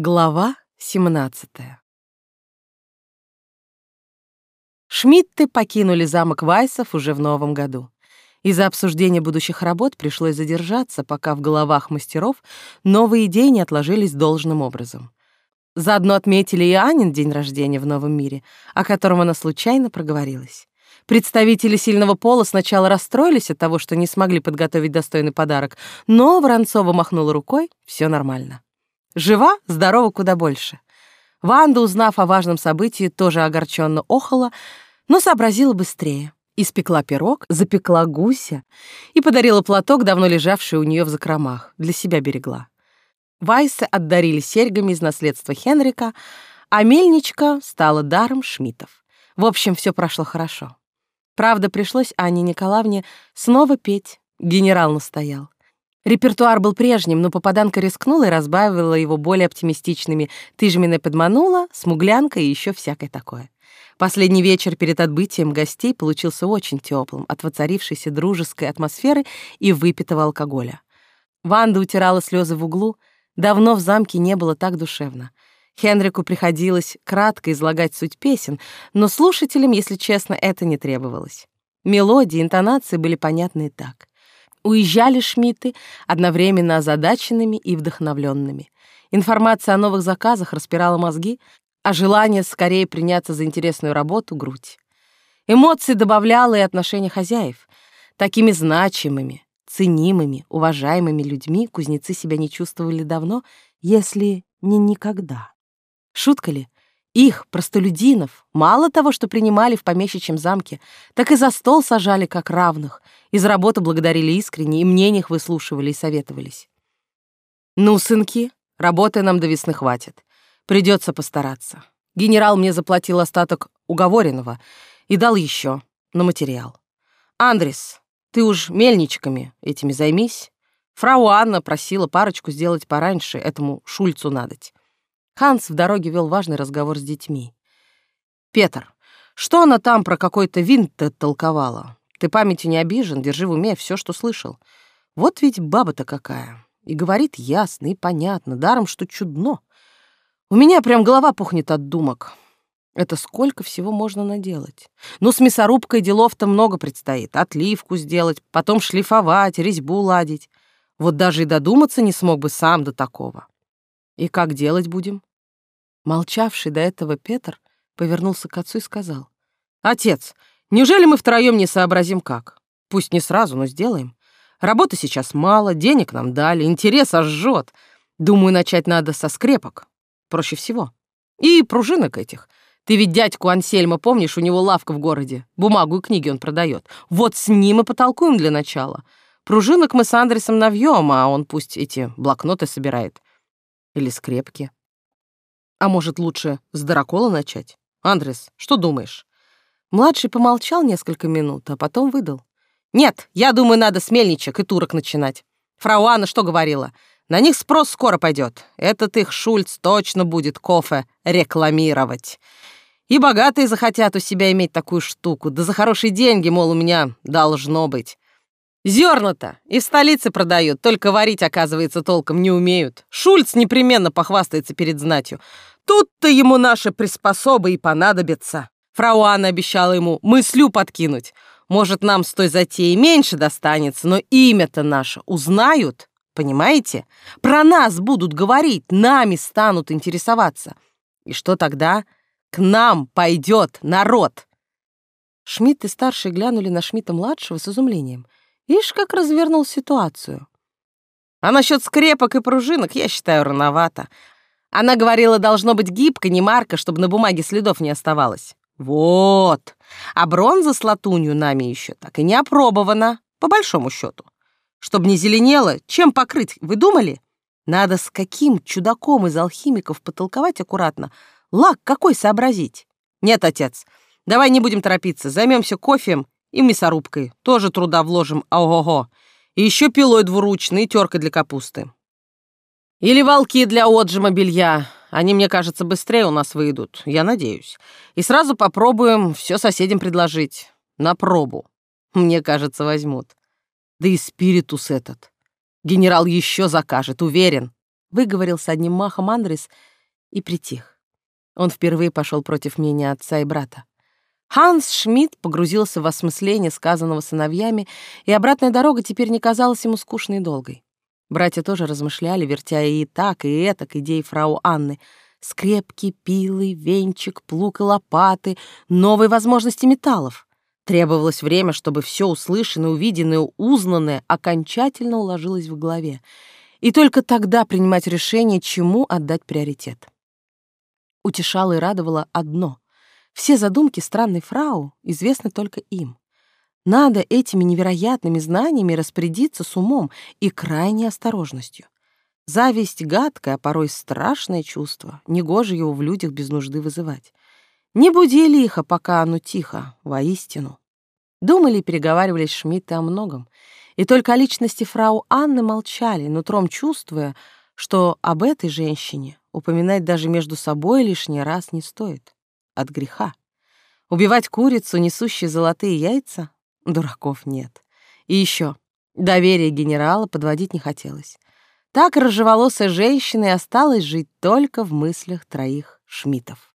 Глава 17 Шмидты покинули замок Вайсов уже в новом году. Из-за обсуждения будущих работ пришлось задержаться, пока в головах мастеров новые идеи не отложились должным образом. Заодно отметили и Анин день рождения в новом мире, о котором она случайно проговорилась. Представители сильного пола сначала расстроились от того, что не смогли подготовить достойный подарок, но Воронцова махнула рукой, все нормально. Жива, здорова куда больше. Ванда, узнав о важном событии, тоже огорченно охала, но сообразила быстрее. Испекла пирог, запекла гуся и подарила платок, давно лежавший у нее в закромах, для себя берегла. Вайсы отдарили серьгами из наследства Хенрика, а мельничка стала даром Шмитов. В общем, все прошло хорошо. Правда, пришлось Анне Николаевне снова петь. Генерал настоял. Репертуар был прежним, но попаданка рискнула и разбавила его более оптимистичными «Ты же меня подманула», «Смуглянка» и еще всякое такое. Последний вечер перед отбытием гостей получился очень теплым от воцарившейся дружеской атмосферы и выпитого алкоголя. Ванда утирала слезы в углу. Давно в замке не было так душевно. Хенрику приходилось кратко излагать суть песен, но слушателям, если честно, это не требовалось. Мелодии, интонации были понятны и так. Уезжали Шмидты одновременно озадаченными и вдохновленными. Информация о новых заказах распирала мозги, а желание скорее приняться за интересную работу — грудь. Эмоции добавляло и отношение хозяев. Такими значимыми, ценимыми, уважаемыми людьми кузнецы себя не чувствовали давно, если не никогда. Шутка ли? Их, простолюдинов, мало того, что принимали в помещичьем замке, так и за стол сажали как равных, из работы благодарили искренне и мнениях выслушивали и советовались. «Ну, сынки, работы нам до весны хватит. Придется постараться. Генерал мне заплатил остаток уговоренного и дал еще на материал. Андрес, ты уж мельничками этими займись. Фрау Анна просила парочку сделать пораньше, этому Шульцу надоть. Ханс в дороге вел важный разговор с детьми. «Петр, что она там про какой-то винт толковала? Ты памятью не обижен, держи в уме все, что слышал. Вот ведь баба-то какая. И говорит ясно и понятно, даром, что чудно. У меня прям голова пухнет от думок. Это сколько всего можно наделать? Ну, с мясорубкой делов-то много предстоит. Отливку сделать, потом шлифовать, резьбу ладить. Вот даже и додуматься не смог бы сам до такого. И как делать будем? Молчавший до этого Петр повернулся к отцу и сказал. «Отец, неужели мы втроем не сообразим как? Пусть не сразу, но сделаем. Работы сейчас мало, денег нам дали, интерес аж жжет. Думаю, начать надо со скрепок. Проще всего. И пружинок этих. Ты ведь дядьку Ансельма помнишь, у него лавка в городе. Бумагу и книги он продает. Вот с ним и потолкуем для начала. Пружинок мы с Андресом навьем, а он пусть эти блокноты собирает. Или скрепки. А может, лучше с Дракола начать? Андрес, что думаешь? Младший помолчал несколько минут, а потом выдал. Нет, я думаю, надо с мельничек и турок начинать. Фрау Анна что говорила? На них спрос скоро пойдет. Этот их Шульц точно будет кофе рекламировать. И богатые захотят у себя иметь такую штуку. Да за хорошие деньги, мол, у меня должно быть. Зерна-то и в столице продают, только варить, оказывается, толком не умеют. Шульц непременно похвастается перед знатью. Тут-то ему наши приспособы и понадобятся. Фрау Анна обещала ему мыслю подкинуть. Может, нам с той затеи меньше достанется, но имя-то наше узнают, понимаете? Про нас будут говорить, нами станут интересоваться. И что тогда? К нам пойдет народ. Шмидт и старший глянули на Шмидта-младшего с изумлением — Ишь, как развернул ситуацию. А насчет скрепок и пружинок я считаю рановато. Она говорила, должно быть гибко, не марка, чтобы на бумаге следов не оставалось. Вот. А бронза с латунью нами еще так и не опробована, по большому счету. Чтобы не зеленело, чем покрыть, вы думали? Надо с каким чудаком из алхимиков потолковать аккуратно. Лак какой сообразить? Нет, отец, давай не будем торопиться, займемся кофеем и мясорубкой. Тоже труда вложим, ого-го. И еще пилой двуручной и теркой для капусты. Или волки для отжима белья. Они, мне кажется, быстрее у нас выйдут, я надеюсь. И сразу попробуем все соседям предложить. На пробу. Мне кажется, возьмут. Да и спиритус этот. Генерал еще закажет, уверен. выговорил с одним махом Андрес и притих. Он впервые пошел против мнения отца и брата. Ханс Шмидт погрузился в осмысление сказанного сыновьями, и обратная дорога теперь не казалась ему скучной и долгой. Братья тоже размышляли, вертя и так, и этак идеи фрау Анны. Скрепки, пилы, венчик, плуг и лопаты, новые возможности металлов. Требовалось время, чтобы все услышанное, увиденное, узнанное окончательно уложилось в голове. И только тогда принимать решение, чему отдать приоритет. Утешало и радовало одно. Все задумки странной фрау известны только им. Надо этими невероятными знаниями распорядиться с умом и крайней осторожностью. Зависть — гадкое, а порой страшное чувство, негоже его в людях без нужды вызывать. Не буди лихо, пока оно тихо, воистину. Думали и переговаривались Шмидты о многом, и только о личности фрау Анны молчали, нутром чувствуя, что об этой женщине упоминать даже между собой лишний раз не стоит. От греха. Убивать курицу, несущие золотые яйца? Дураков нет. И еще, доверие генерала подводить не хотелось. Так рыжеволосая женщина и осталась жить только в мыслях троих Шмитов.